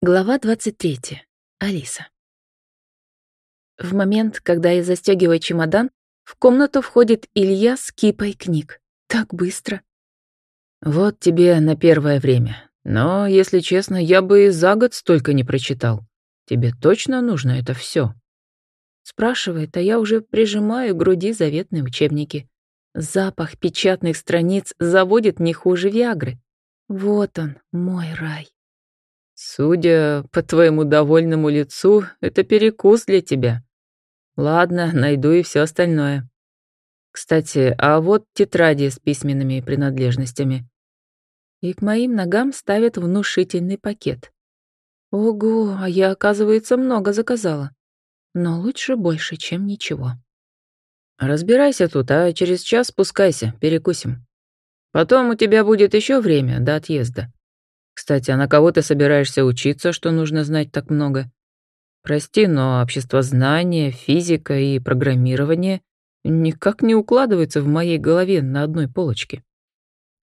Глава 23. Алиса. В момент, когда я застегиваю чемодан, в комнату входит Илья с кипой книг. Так быстро. Вот тебе на первое время. Но, если честно, я бы и за год столько не прочитал. Тебе точно нужно это все? Спрашивает, а я уже прижимаю к груди заветные учебники. Запах печатных страниц заводит не хуже Виагры. Вот он, мой рай. Судя по твоему довольному лицу, это перекус для тебя. Ладно, найду и все остальное. Кстати, а вот тетради с письменными принадлежностями. И к моим ногам ставят внушительный пакет. Ого, а я, оказывается, много заказала. Но лучше больше, чем ничего. Разбирайся тут, а через час спускайся, перекусим. Потом у тебя будет еще время до отъезда. Кстати, а на кого ты собираешься учиться, что нужно знать так много? Прости, но обществознание, физика и программирование никак не укладываются в моей голове на одной полочке.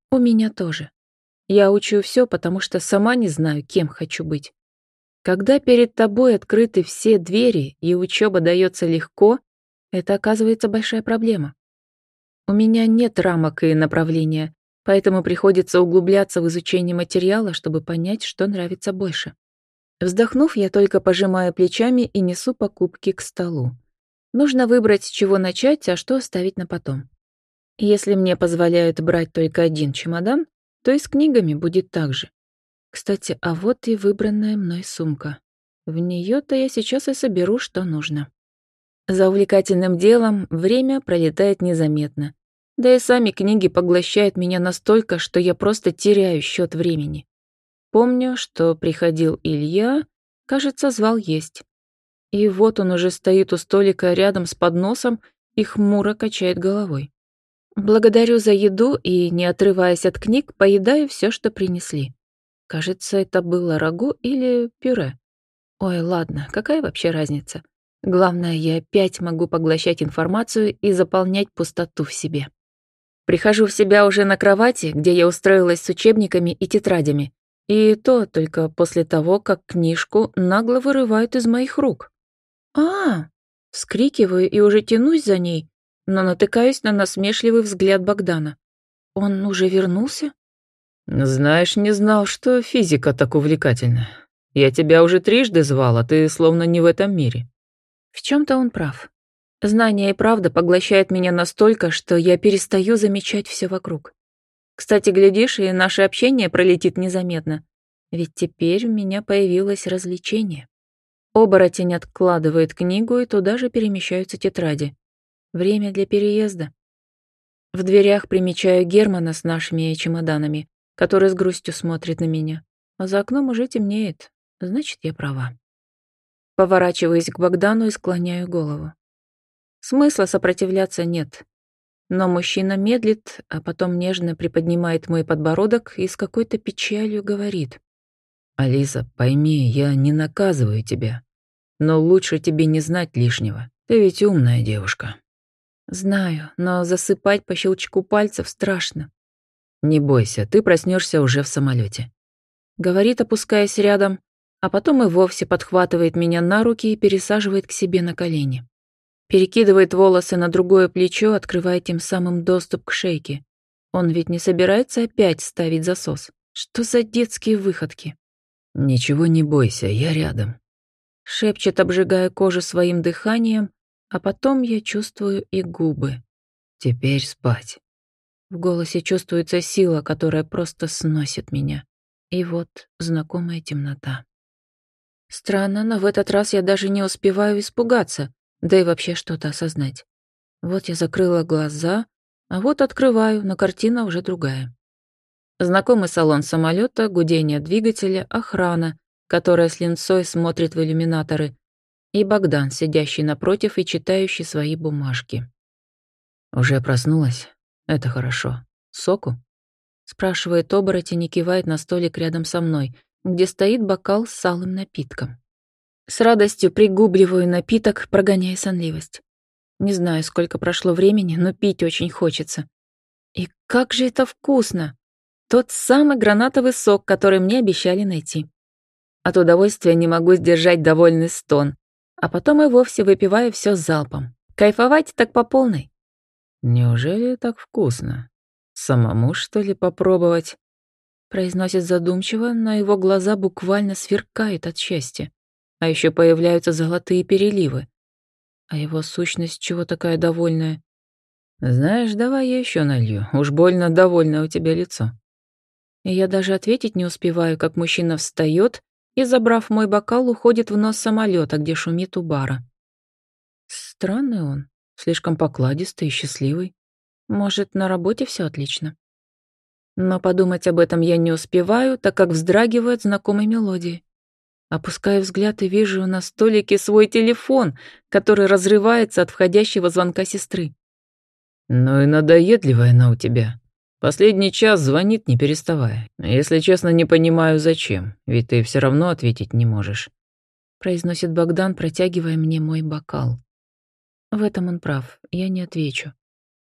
У меня тоже. Я учу все, потому что сама не знаю, кем хочу быть. Когда перед тобой открыты все двери и учеба дается легко, это оказывается большая проблема. У меня нет рамок и направления, поэтому приходится углубляться в изучение материала, чтобы понять, что нравится больше. Вздохнув, я только пожимаю плечами и несу покупки к столу. Нужно выбрать, с чего начать, а что оставить на потом. Если мне позволяют брать только один чемодан, то и с книгами будет так же. Кстати, а вот и выбранная мной сумка. В нее то я сейчас и соберу, что нужно. За увлекательным делом время пролетает незаметно. Да и сами книги поглощают меня настолько, что я просто теряю счет времени. Помню, что приходил Илья, кажется, звал есть. И вот он уже стоит у столика рядом с подносом и хмуро качает головой. Благодарю за еду и, не отрываясь от книг, поедаю все, что принесли. Кажется, это было рагу или пюре. Ой, ладно, какая вообще разница? Главное, я опять могу поглощать информацию и заполнять пустоту в себе. Прихожу в себя уже на кровати, где я устроилась с учебниками и тетрадями. И то только после того, как книжку нагло вырывают из моих рук. а Вскрикиваю и уже тянусь за ней, но натыкаюсь на насмешливый взгляд Богдана. Он уже вернулся? «Знаешь, не знал, что физика так увлекательна. Я тебя уже трижды звал, а ты словно не в этом мире». В чем то он прав. Знание и правда поглощают меня настолько, что я перестаю замечать все вокруг. Кстати, глядишь, и наше общение пролетит незаметно. Ведь теперь у меня появилось развлечение. Оборотень откладывает книгу, и туда же перемещаются тетради. Время для переезда. В дверях примечаю Германа с нашими чемоданами, который с грустью смотрит на меня. А за окном уже темнеет. Значит, я права. Поворачиваюсь к Богдану и склоняю голову. Смысла сопротивляться нет. Но мужчина медлит, а потом нежно приподнимает мой подбородок и с какой-то печалью говорит. «Алиса, пойми, я не наказываю тебя. Но лучше тебе не знать лишнего. Ты ведь умная девушка». «Знаю, но засыпать по щелчку пальцев страшно». «Не бойся, ты проснешься уже в самолете. Говорит, опускаясь рядом, а потом и вовсе подхватывает меня на руки и пересаживает к себе на колени. Перекидывает волосы на другое плечо, открывая тем самым доступ к шейке. Он ведь не собирается опять ставить засос. Что за детские выходки? «Ничего не бойся, я рядом», — шепчет, обжигая кожу своим дыханием, а потом я чувствую и губы. «Теперь спать». В голосе чувствуется сила, которая просто сносит меня. И вот знакомая темнота. Странно, но в этот раз я даже не успеваю испугаться, да и вообще что-то осознать. Вот я закрыла глаза, а вот открываю, но картина уже другая. Знакомый салон самолета, гудение двигателя, охрана, которая с линцой смотрит в иллюминаторы, и Богдан, сидящий напротив и читающий свои бумажки. «Уже проснулась? Это хорошо. Соку?» спрашивает оборотень и кивает на столик рядом со мной, где стоит бокал с салым напитком. С радостью пригубливаю напиток, прогоняя сонливость. Не знаю, сколько прошло времени, но пить очень хочется. И как же это вкусно! Тот самый гранатовый сок, который мне обещали найти. От удовольствия не могу сдержать довольный стон, а потом и вовсе выпиваю все залпом. Кайфовать так по полной. Неужели так вкусно? Самому, что ли, попробовать? Произносит задумчиво, но его глаза буквально сверкают от счастья. А еще появляются золотые переливы. А его сущность чего такая довольная? Знаешь, давай я еще налью. Уж больно довольное у тебя лицо. И я даже ответить не успеваю, как мужчина встает и, забрав мой бокал, уходит в нос самолета, где шумит у бара. Странный он, слишком покладистый и счастливый. Может, на работе все отлично. Но подумать об этом я не успеваю, так как вздрагиваю от знакомой мелодии. Опускаю взгляд и вижу на столике свой телефон, который разрывается от входящего звонка сестры. «Ну и надоедливая она у тебя. Последний час звонит, не переставая. Если честно, не понимаю, зачем, ведь ты все равно ответить не можешь», произносит Богдан, протягивая мне мой бокал. В этом он прав, я не отвечу.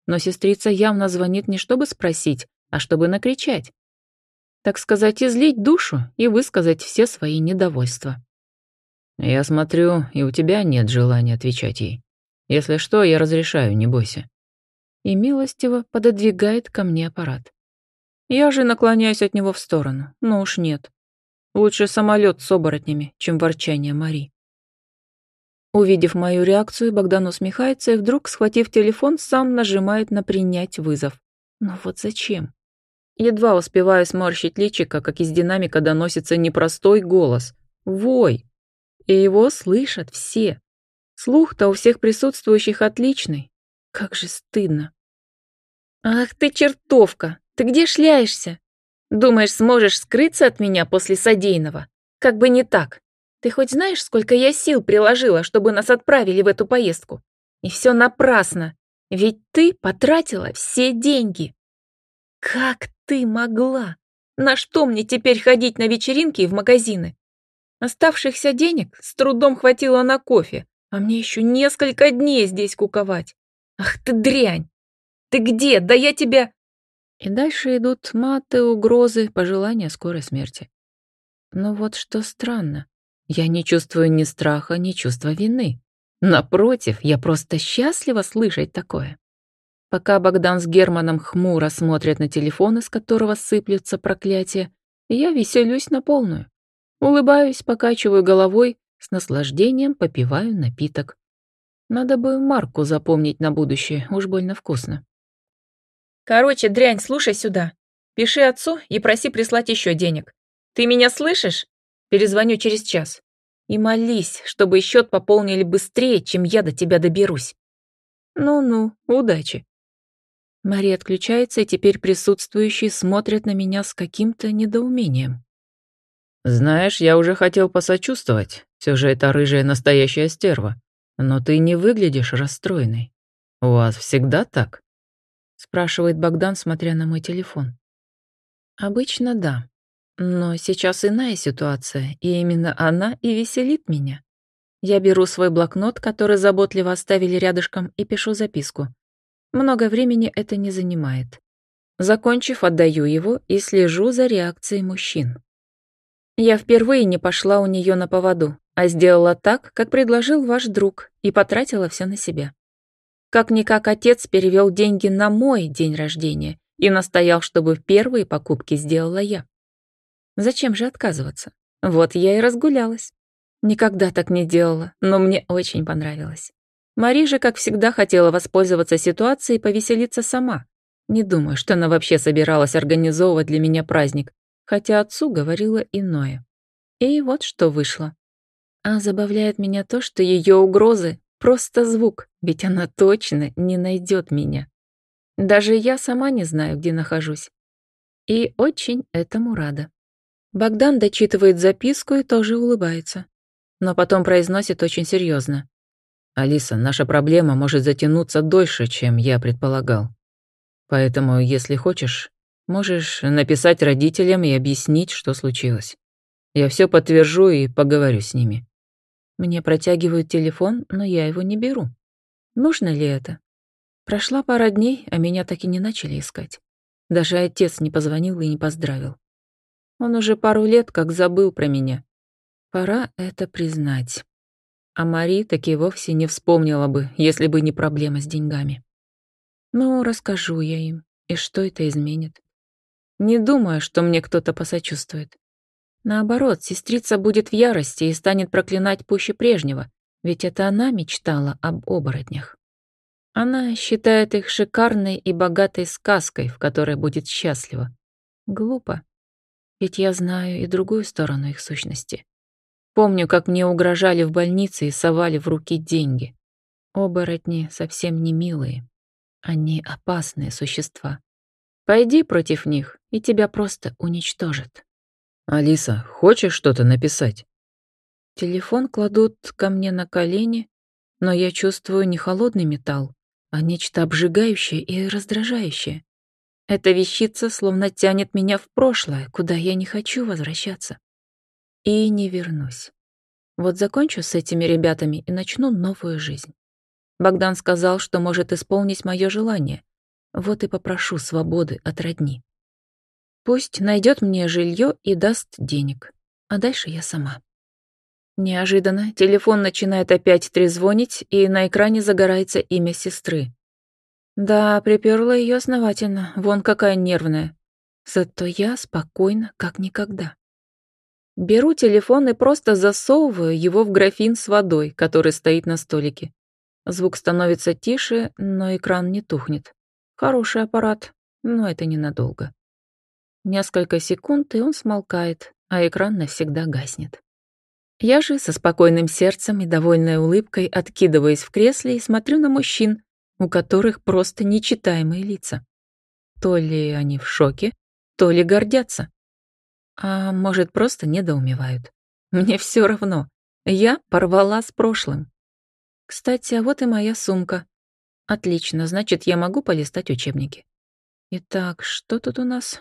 Но сестрица явно звонит не чтобы спросить, а чтобы накричать. Так сказать, излить душу и высказать все свои недовольства. «Я смотрю, и у тебя нет желания отвечать ей. Если что, я разрешаю, не бойся». И милостиво пододвигает ко мне аппарат. Я же наклоняюсь от него в сторону, но уж нет. Лучше самолет с оборотнями, чем ворчание Мари. Увидев мою реакцию, Богдан усмехается и вдруг, схватив телефон, сам нажимает на «принять вызов». Но вот зачем? Едва успеваю сморщить личико, как из динамика доносится непростой голос. Вой! И его слышат все. Слух-то у всех присутствующих отличный. Как же стыдно. «Ах ты чертовка! Ты где шляешься? Думаешь, сможешь скрыться от меня после содеянного? Как бы не так. Ты хоть знаешь, сколько я сил приложила, чтобы нас отправили в эту поездку? И все напрасно. Ведь ты потратила все деньги. Как ты могла? На что мне теперь ходить на вечеринки и в магазины? Оставшихся денег с трудом хватило на кофе, а мне еще несколько дней здесь куковать. Ах ты дрянь! Ты где? Да я тебя...» И дальше идут маты, угрозы, пожелания скорой смерти. Но вот что странно. Я не чувствую ни страха, ни чувства вины. Напротив, я просто счастлива слышать такое. Пока Богдан с Германом хмуро смотрят на телефон, из которого сыплются проклятия, я веселюсь на полную. Улыбаюсь, покачиваю головой, с наслаждением попиваю напиток. Надо бы марку запомнить на будущее, уж больно вкусно. Короче, дрянь, слушай сюда. Пиши отцу и проси прислать еще денег. Ты меня слышишь? Перезвоню через час. И молись, чтобы счет пополнили быстрее, чем я до тебя доберусь. Ну-ну, удачи. Мария отключается, и теперь присутствующие смотрят на меня с каким-то недоумением. «Знаешь, я уже хотел посочувствовать. Все же это рыжая настоящая стерва. Но ты не выглядишь расстроенной. У вас всегда так?» спрашивает Богдан, смотря на мой телефон. «Обычно да. Но сейчас иная ситуация, и именно она и веселит меня. Я беру свой блокнот, который заботливо оставили рядышком, и пишу записку. Много времени это не занимает. Закончив, отдаю его и слежу за реакцией мужчин. Я впервые не пошла у нее на поводу, а сделала так, как предложил ваш друг, и потратила все на себя. Как-никак отец перевел деньги на мой день рождения и настоял, чтобы первые покупки сделала я. Зачем же отказываться? Вот я и разгулялась. Никогда так не делала, но мне очень понравилось. Мари же, как всегда, хотела воспользоваться ситуацией и повеселиться сама. Не думаю, что она вообще собиралась организовывать для меня праздник, хотя отцу говорила иное. И вот что вышло. А забавляет меня то, что ее угрозы — просто звук, ведь она точно не найдет меня. Даже я сама не знаю, где нахожусь. И очень этому рада. Богдан дочитывает записку и тоже улыбается. Но потом произносит очень серьезно. «Алиса, наша проблема может затянуться дольше, чем я предполагал. Поэтому, если хочешь, можешь написать родителям и объяснить, что случилось. Я все подтвержу и поговорю с ними». Мне протягивают телефон, но я его не беру. Нужно ли это? Прошла пара дней, а меня так и не начали искать. Даже отец не позвонил и не поздравил. Он уже пару лет как забыл про меня. Пора это признать. А Мари таки вовсе не вспомнила бы, если бы не проблема с деньгами. Ну, расскажу я им, и что это изменит. Не думаю, что мне кто-то посочувствует. Наоборот, сестрица будет в ярости и станет проклинать пуще прежнего, ведь это она мечтала об оборотнях. Она считает их шикарной и богатой сказкой, в которой будет счастлива. Глупо. Ведь я знаю и другую сторону их сущности. Помню, как мне угрожали в больнице и совали в руки деньги. Оборотни совсем не милые. Они опасные существа. Пойди против них, и тебя просто уничтожат. «Алиса, хочешь что-то написать?» Телефон кладут ко мне на колени, но я чувствую не холодный металл, а нечто обжигающее и раздражающее. Эта вещица словно тянет меня в прошлое, куда я не хочу возвращаться. И не вернусь. Вот закончу с этими ребятами и начну новую жизнь. Богдан сказал, что может исполнить мое желание. Вот и попрошу свободы от родни. Пусть найдет мне жилье и даст денег, а дальше я сама. Неожиданно телефон начинает опять трезвонить, и на экране загорается имя сестры. Да, приперла ее основательно, вон какая нервная. Зато я спокойна, как никогда. Беру телефон и просто засовываю его в графин с водой, который стоит на столике. Звук становится тише, но экран не тухнет. Хороший аппарат, но это ненадолго. Несколько секунд, и он смолкает, а экран навсегда гаснет. Я же со спокойным сердцем и довольной улыбкой откидываюсь в кресле и смотрю на мужчин, у которых просто нечитаемые лица. То ли они в шоке, то ли гордятся. А может, просто недоумевают. Мне все равно. Я порвала с прошлым. Кстати, а вот и моя сумка. Отлично, значит, я могу полистать учебники. Итак, что тут у нас?